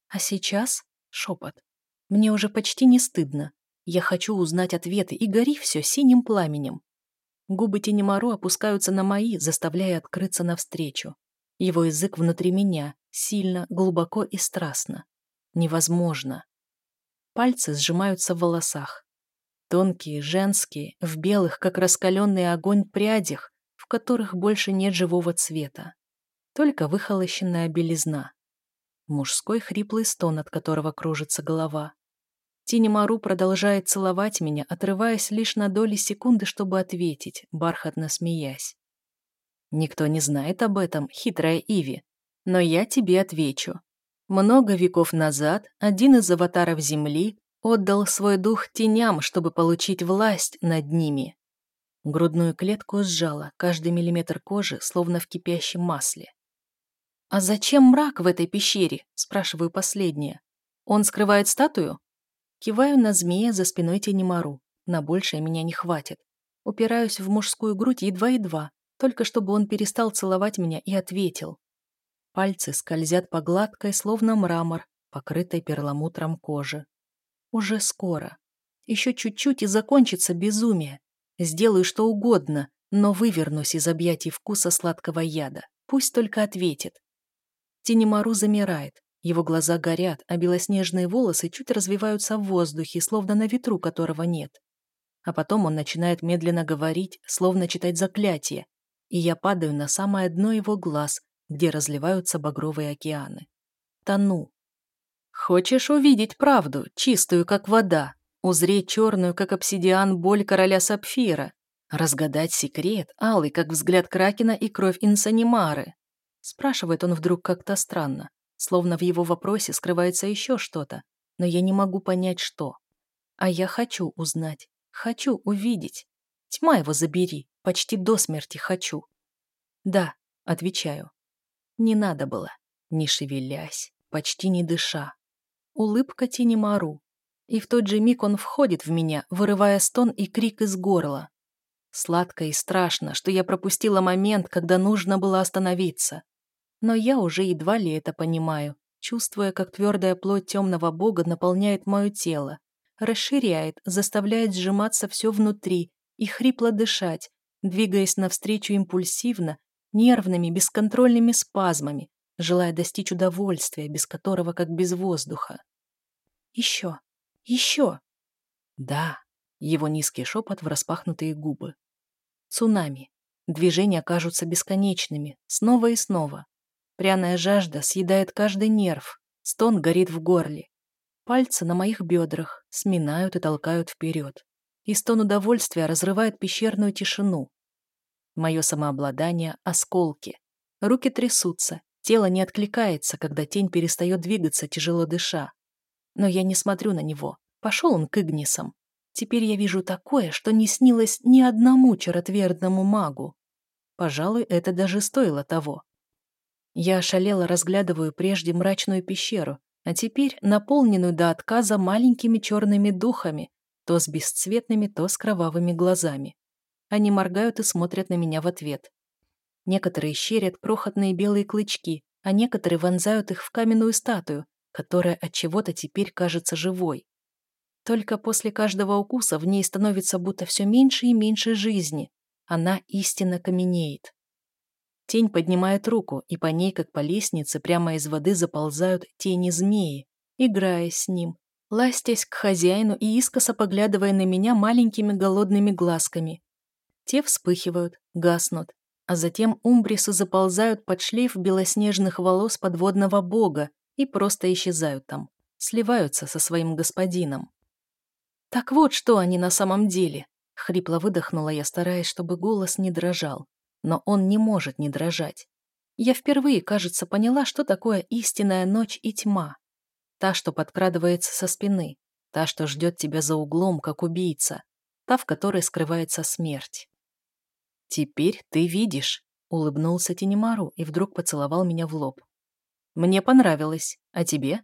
А сейчас — шепот. Мне уже почти не стыдно. Я хочу узнать ответы, и гори все синим пламенем. Губы Тенемару опускаются на мои, заставляя открыться навстречу. Его язык внутри меня, сильно, глубоко и страстно. Невозможно. Пальцы сжимаются в волосах. Тонкие, женские, в белых, как раскаленный огонь, прядях, в которых больше нет живого цвета. Только выхолощенная белизна. Мужской хриплый стон, от которого кружится голова. Тинемару продолжает целовать меня, отрываясь лишь на доли секунды, чтобы ответить, бархатно смеясь. Никто не знает об этом, хитрая Иви, но я тебе отвечу. Много веков назад один из аватаров Земли отдал свой дух теням, чтобы получить власть над ними. Грудную клетку сжала, каждый миллиметр кожи, словно в кипящем масле. «А зачем мрак в этой пещере?» – спрашиваю последнее. «Он скрывает статую?» Киваю на змея за спиной Тенемару. На большее меня не хватит. Упираюсь в мужскую грудь едва-едва, только чтобы он перестал целовать меня и ответил. Пальцы скользят по гладкой, словно мрамор, покрытой перламутром кожи. Уже скоро. Еще чуть-чуть и закончится безумие. Сделаю что угодно, но вывернусь из объятий вкуса сладкого яда. Пусть только ответит. Тинемару замирает. Его глаза горят, а белоснежные волосы чуть развиваются в воздухе, словно на ветру которого нет. А потом он начинает медленно говорить, словно читать заклятие, и я падаю на самое дно его глаз, где разливаются багровые океаны. Тону. Хочешь увидеть правду, чистую, как вода, узреть черную, как обсидиан, боль короля Сапфира, разгадать секрет, алый, как взгляд Кракена и кровь Инсанимары? Спрашивает он вдруг как-то странно, словно в его вопросе скрывается еще что-то, но я не могу понять, что. А я хочу узнать, хочу увидеть. Тьма его забери, почти до смерти хочу. Да, отвечаю. Не надо было, не шевелясь, почти не дыша. Улыбка тени Мару. И в тот же миг он входит в меня, вырывая стон и крик из горла. Сладко и страшно, что я пропустила момент, когда нужно было остановиться. Но я уже едва ли это понимаю, чувствуя, как твердая плоть темного бога наполняет мое тело, расширяет, заставляет сжиматься все внутри и хрипло дышать, двигаясь навстречу импульсивно, нервными, бесконтрольными спазмами, желая достичь удовольствия, без которого как без воздуха. Еще, еще. Да, его низкий шепот в распахнутые губы. Цунами. Движения кажутся бесконечными, снова и снова. Пряная жажда съедает каждый нерв, стон горит в горле. Пальцы на моих бедрах сминают и толкают вперед. И стон удовольствия разрывает пещерную тишину. Мое самообладание – осколки. Руки трясутся, тело не откликается, когда тень перестает двигаться, тяжело дыша. Но я не смотрю на него. Пошел он к Игнисам. Теперь я вижу такое, что не снилось ни одному черотвердному магу. Пожалуй, это даже стоило того. Я ошалело разглядываю прежде мрачную пещеру, а теперь наполненную до отказа маленькими черными духами, то с бесцветными, то с кровавыми глазами. Они моргают и смотрят на меня в ответ. Некоторые щерят крохотные белые клычки, а некоторые вонзают их в каменную статую, которая от чего-то теперь кажется живой. Только после каждого укуса в ней становится будто все меньше и меньше жизни. Она истинно каменеет. Тень поднимает руку, и по ней, как по лестнице, прямо из воды заползают тени змеи, играя с ним, ластясь к хозяину и искоса поглядывая на меня маленькими голодными глазками, те вспыхивают, гаснут, а затем умбрисы заползают под шлейф белоснежных волос подводного бога и просто исчезают там, сливаются со своим господином. «Так вот, что они на самом деле!» — хрипло выдохнула я, стараясь, чтобы голос не дрожал. Но он не может не дрожать. Я впервые, кажется, поняла, что такое истинная ночь и тьма. Та, что подкрадывается со спины, та, что ждет тебя за углом, как убийца, та, в которой скрывается смерть. «Теперь ты видишь», — улыбнулся Тенемару и вдруг поцеловал меня в лоб. «Мне понравилось. А тебе?»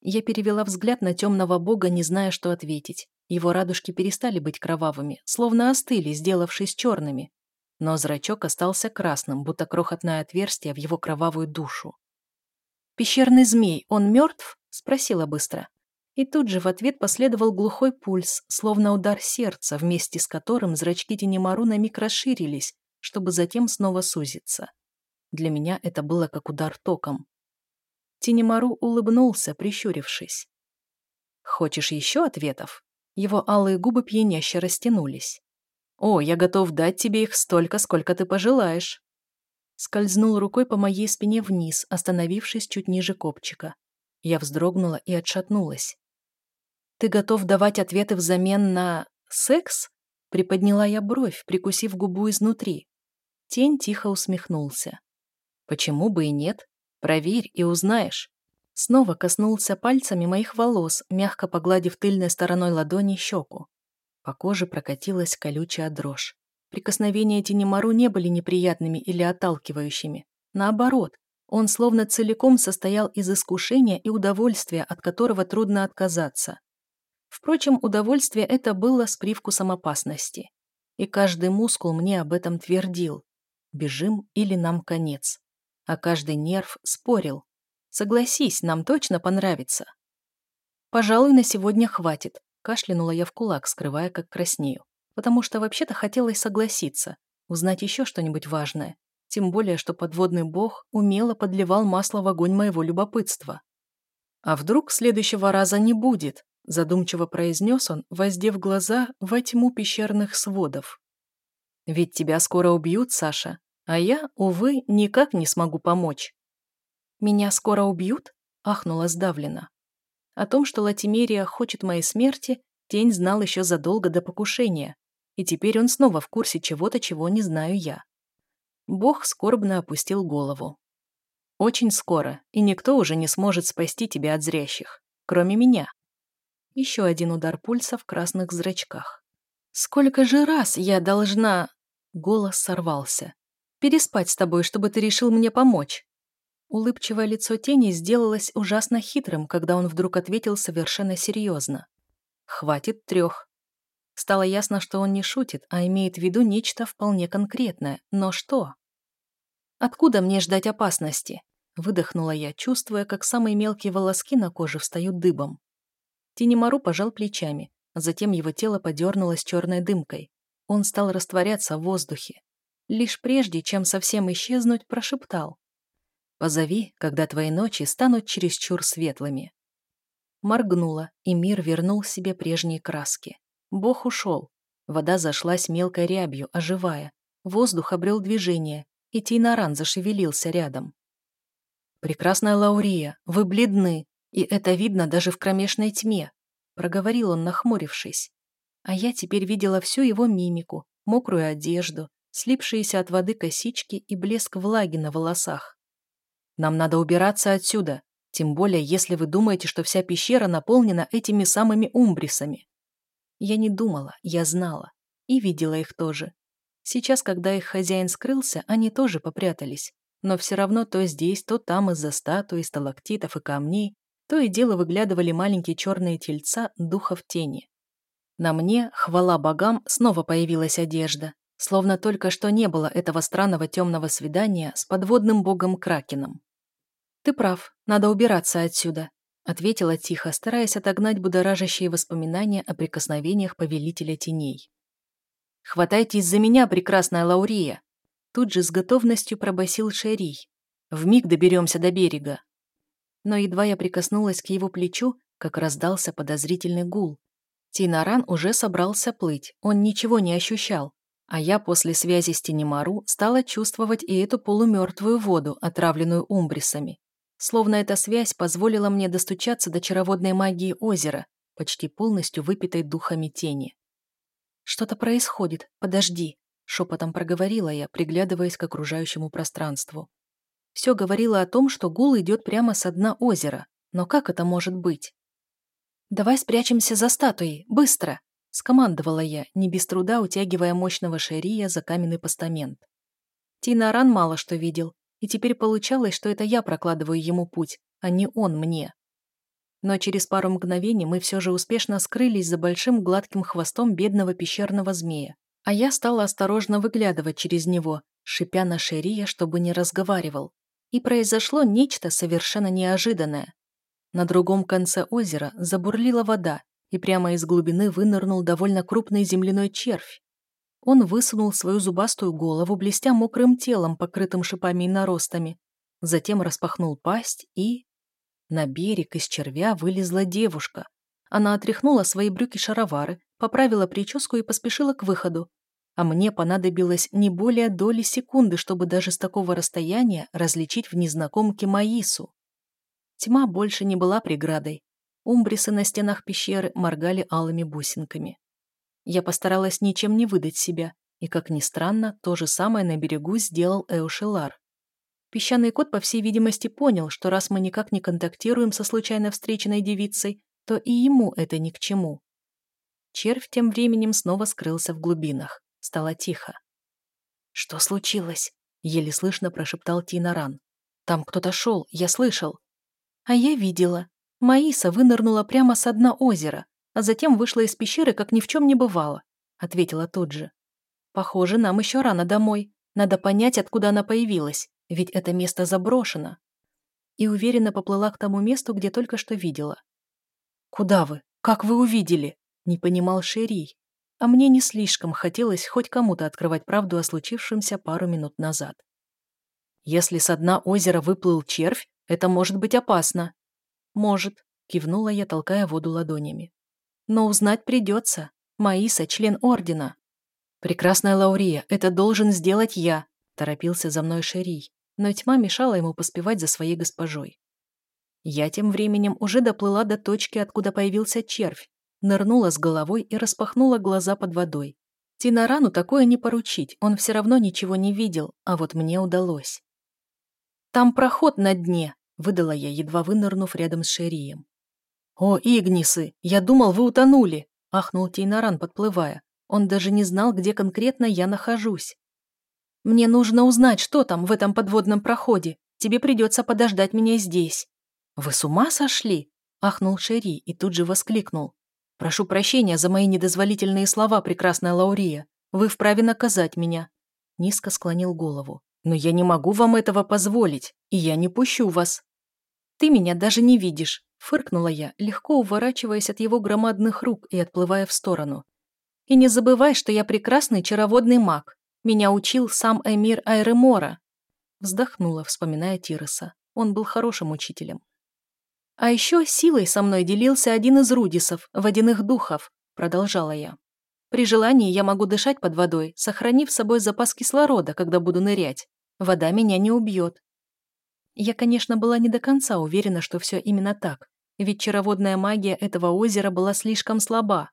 Я перевела взгляд на темного бога, не зная, что ответить. Его радужки перестали быть кровавыми, словно остыли, сделавшись черными. Но зрачок остался красным, будто крохотное отверстие в его кровавую душу. «Пещерный змей, он мертв?» — спросила быстро. И тут же в ответ последовал глухой пульс, словно удар сердца, вместе с которым зрачки Тенемару на миг расширились, чтобы затем снова сузиться. Для меня это было как удар током. Тенемару улыбнулся, прищурившись. «Хочешь еще ответов?» Его алые губы пьяняще растянулись. «О, я готов дать тебе их столько, сколько ты пожелаешь». Скользнул рукой по моей спине вниз, остановившись чуть ниже копчика. Я вздрогнула и отшатнулась. «Ты готов давать ответы взамен на... секс?» Приподняла я бровь, прикусив губу изнутри. Тень тихо усмехнулся. «Почему бы и нет? Проверь и узнаешь». Снова коснулся пальцами моих волос, мягко погладив тыльной стороной ладони щеку. По коже прокатилась колючая дрожь. Прикосновения Тенемару не были неприятными или отталкивающими. Наоборот, он словно целиком состоял из искушения и удовольствия, от которого трудно отказаться. Впрочем, удовольствие это было с привкусом опасности. И каждый мускул мне об этом твердил. Бежим или нам конец. А каждый нерв спорил. Согласись, нам точно понравится. Пожалуй, на сегодня хватит. Кашлянула я в кулак, скрывая, как краснею. Потому что вообще-то хотелось согласиться, узнать еще что-нибудь важное. Тем более, что подводный бог умело подливал масло в огонь моего любопытства. А вдруг следующего раза не будет? задумчиво произнес он, воздев глаза во тьму пещерных сводов. «Ведь тебя скоро убьют, Саша, а я, увы, никак не смогу помочь». «Меня скоро убьют?» – ахнула сдавленно. О том, что Латимерия хочет моей смерти, Тень знал еще задолго до покушения, и теперь он снова в курсе чего-то, чего не знаю я. Бог скорбно опустил голову. «Очень скоро, и никто уже не сможет спасти тебя от зрящих, кроме меня». Еще один удар пульса в красных зрачках. «Сколько же раз я должна...» Голос сорвался. «Переспать с тобой, чтобы ты решил мне помочь». Улыбчивое лицо тени сделалось ужасно хитрым, когда он вдруг ответил совершенно серьезно. «Хватит трех». Стало ясно, что он не шутит, а имеет в виду нечто вполне конкретное. Но что? «Откуда мне ждать опасности?» Выдохнула я, чувствуя, как самые мелкие волоски на коже встают дыбом. Тинемару пожал плечами, затем его тело подернулось черной дымкой. Он стал растворяться в воздухе. Лишь прежде, чем совсем исчезнуть, прошептал. «Позови, когда твои ночи станут чересчур светлыми». Моргнула, и мир вернул себе прежние краски. Бог ушел. Вода зашлась мелкой рябью, оживая. Воздух обрел движение, и Тейнаран зашевелился рядом. «Прекрасная Лаурия, вы бледны, и это видно даже в кромешной тьме», проговорил он, нахмурившись. А я теперь видела всю его мимику, мокрую одежду, слипшиеся от воды косички и блеск влаги на волосах. «Нам надо убираться отсюда, тем более, если вы думаете, что вся пещера наполнена этими самыми умбрисами». Я не думала, я знала. И видела их тоже. Сейчас, когда их хозяин скрылся, они тоже попрятались. Но все равно то здесь, то там из-за статуи, сталактитов и камней то и дело выглядывали маленькие черные тельца духов тени. На мне, хвала богам, снова появилась одежда, словно только что не было этого странного темного свидания с подводным богом Кракеном. «Ты прав, надо убираться отсюда», — ответила тихо, стараясь отогнать будоражащие воспоминания о прикосновениях повелителя теней. «Хватайтесь за меня, прекрасная Лаурия!» Тут же с готовностью пробасил Шерий. «Вмиг доберемся до берега!» но едва я прикоснулась к его плечу, как раздался подозрительный гул. Тинаран уже собрался плыть, он ничего не ощущал, а я после связи с Тинемару стала чувствовать и эту полумертвую воду, отравленную умбрисами. Словно эта связь позволила мне достучаться до чароводной магии озера, почти полностью выпитой духами тени. «Что-то происходит, подожди», — шепотом проговорила я, приглядываясь к окружающему пространству. Все говорило о том, что гул идет прямо с дна озера. Но как это может быть? «Давай спрячемся за статуей, быстро!» — скомандовала я, не без труда утягивая мощного шерия за каменный постамент. Тинаран мало что видел, и теперь получалось, что это я прокладываю ему путь, а не он мне. Но через пару мгновений мы все же успешно скрылись за большим гладким хвостом бедного пещерного змея, а я стала осторожно выглядывать через него, шипя на Шерия, чтобы не разговаривал. И произошло нечто совершенно неожиданное. На другом конце озера забурлила вода, и прямо из глубины вынырнул довольно крупный земляной червь. Он высунул свою зубастую голову, блестя мокрым телом, покрытым шипами и наростами. Затем распахнул пасть и... На берег из червя вылезла девушка. Она отряхнула свои брюки-шаровары, поправила прическу и поспешила к выходу, а мне понадобилось не более доли секунды, чтобы даже с такого расстояния различить в незнакомке Маису. Тьма больше не была преградой. Умбрисы на стенах пещеры моргали алыми бусинками. Я постаралась ничем не выдать себя, и, как ни странно, то же самое на берегу сделал Эушелар. Песчаный кот, по всей видимости, понял, что раз мы никак не контактируем со случайно встреченной девицей, то и ему это ни к чему. Червь тем временем снова скрылся в глубинах. Стало тихо. «Что случилось?» — еле слышно прошептал Тинаран. «Там кто-то шел, я слышал». «А я видела. Маиса вынырнула прямо с дна озера. А затем вышла из пещеры, как ни в чем не бывало», — ответила тут же. «Похоже, нам еще рано домой. Надо понять, откуда она появилась, ведь это место заброшено». И уверенно поплыла к тому месту, где только что видела. «Куда вы? Как вы увидели?» — не понимал Шерий. А мне не слишком хотелось хоть кому-то открывать правду о случившемся пару минут назад. «Если с дна озера выплыл червь, это может быть опасно». «Может», — кивнула я, толкая воду ладонями. «Но узнать придется. Маиса — член Ордена». «Прекрасная Лаурия, это должен сделать я», — торопился за мной Шерий, но тьма мешала ему поспевать за своей госпожой. Я тем временем уже доплыла до точки, откуда появился червь, нырнула с головой и распахнула глаза под водой. Тинарану такое не поручить, он все равно ничего не видел, а вот мне удалось. «Там проход на дне», — выдала я, едва вынырнув рядом с Шерием. «О, Игнисы, я думал, вы утонули», — ахнул Тейнаран, подплывая. Он даже не знал, где конкретно я нахожусь. «Мне нужно узнать, что там в этом подводном проходе. Тебе придется подождать меня здесь». «Вы с ума сошли?» — ахнул Шерри и тут же воскликнул. «Прошу прощения за мои недозволительные слова, прекрасная Лаурия. Вы вправе наказать меня». Низко склонил голову. «Но я не могу вам этого позволить, и я не пущу вас». «Ты меня даже не видишь», — фыркнула я, легко уворачиваясь от его громадных рук и отплывая в сторону. «И не забывай, что я прекрасный чароводный маг. Меня учил сам эмир Айремора». Вздохнула, вспоминая Тироса. Он был хорошим учителем. А еще силой со мной делился один из рудисов, водяных духов, продолжала я. При желании я могу дышать под водой, сохранив с собой запас кислорода, когда буду нырять. Вода меня не убьет. Я, конечно, была не до конца уверена, что все именно так, ведь чароводная магия этого озера была слишком слаба.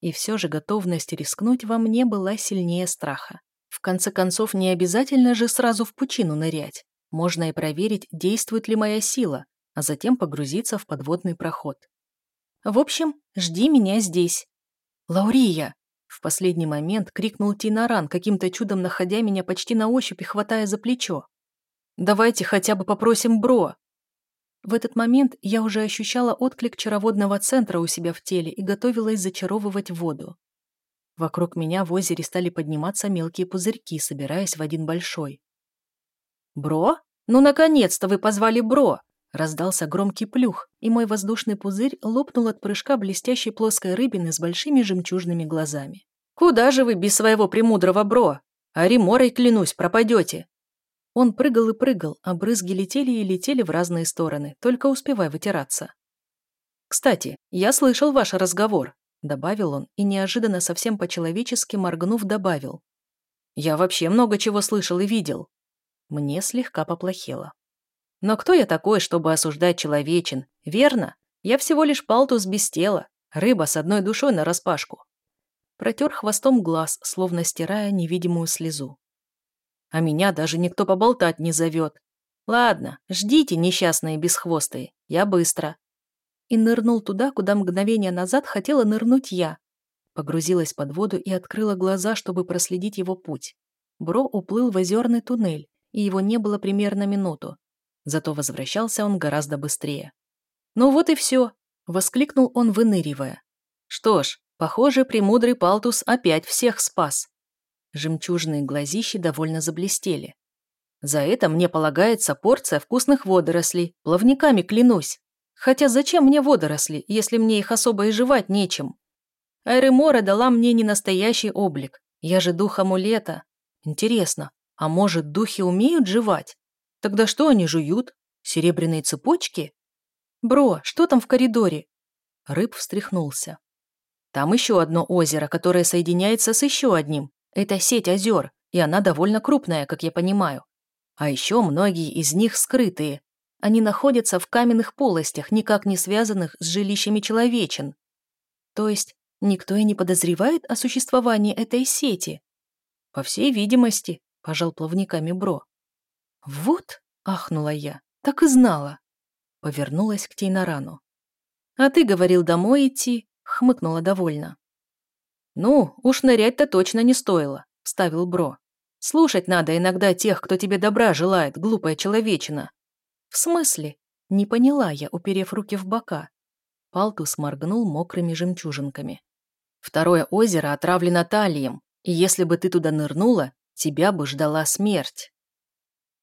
И все же готовность рискнуть во мне была сильнее страха. В конце концов, не обязательно же сразу в пучину нырять. Можно и проверить, действует ли моя сила, а затем погрузиться в подводный проход. В общем, жди меня здесь. Лаурия! В последний момент крикнул Тинаран, каким-то чудом находя меня почти на ощупь и хватая за плечо. «Давайте хотя бы попросим Бро!» В этот момент я уже ощущала отклик чароводного центра у себя в теле и готовилась зачаровывать воду. Вокруг меня в озере стали подниматься мелкие пузырьки, собираясь в один большой. «Бро? Ну, наконец-то вы позвали Бро!» Раздался громкий плюх, и мой воздушный пузырь лопнул от прыжка блестящей плоской рыбины с большими жемчужными глазами. «Куда же вы без своего премудрого бро? Ариморой, клянусь, пропадете!» Он прыгал и прыгал, а брызги летели и летели в разные стороны, только успевай вытираться. «Кстати, я слышал ваш разговор», — добавил он и неожиданно совсем по-человечески моргнув добавил. «Я вообще много чего слышал и видел». Мне слегка поплохело. Но кто я такой, чтобы осуждать человечен? Верно? Я всего лишь палтус без тела, рыба с одной душой нараспашку. Протер хвостом глаз, словно стирая невидимую слезу. А меня даже никто поболтать не зовет. Ладно, ждите, несчастные бесхвостые, я быстро. И нырнул туда, куда мгновение назад хотела нырнуть я. Погрузилась под воду и открыла глаза, чтобы проследить его путь. Бро уплыл в озерный туннель, и его не было примерно минуту. Зато возвращался он гораздо быстрее. «Ну вот и все!» — воскликнул он, выныривая. «Что ж, похоже, премудрый Палтус опять всех спас». Жемчужные глазищи довольно заблестели. «За это мне полагается порция вкусных водорослей, плавниками клянусь. Хотя зачем мне водоросли, если мне их особо и жевать нечем? Айремора дала мне не настоящий облик. Я же дух амулета. Интересно, а может, духи умеют жевать? Тогда что они жуют? Серебряные цепочки? Бро, что там в коридоре? Рыб встряхнулся. Там еще одно озеро, которое соединяется с еще одним. Это сеть озер, и она довольно крупная, как я понимаю. А еще многие из них скрытые. Они находятся в каменных полостях, никак не связанных с жилищами человечин. То есть никто и не подозревает о существовании этой сети? По всей видимости, пожал плавниками Бро. «Вот!» — ахнула я. «Так и знала!» Повернулась к Тейнарану. «А ты говорил домой идти?» — хмыкнула довольно. «Ну, уж нырять-то точно не стоило», — вставил Бро. «Слушать надо иногда тех, кто тебе добра желает, глупая человечина». «В смысле?» — не поняла я, уперев руки в бока. Палтус моргнул мокрыми жемчужинками. «Второе озеро отравлено талием, и если бы ты туда нырнула, тебя бы ждала смерть».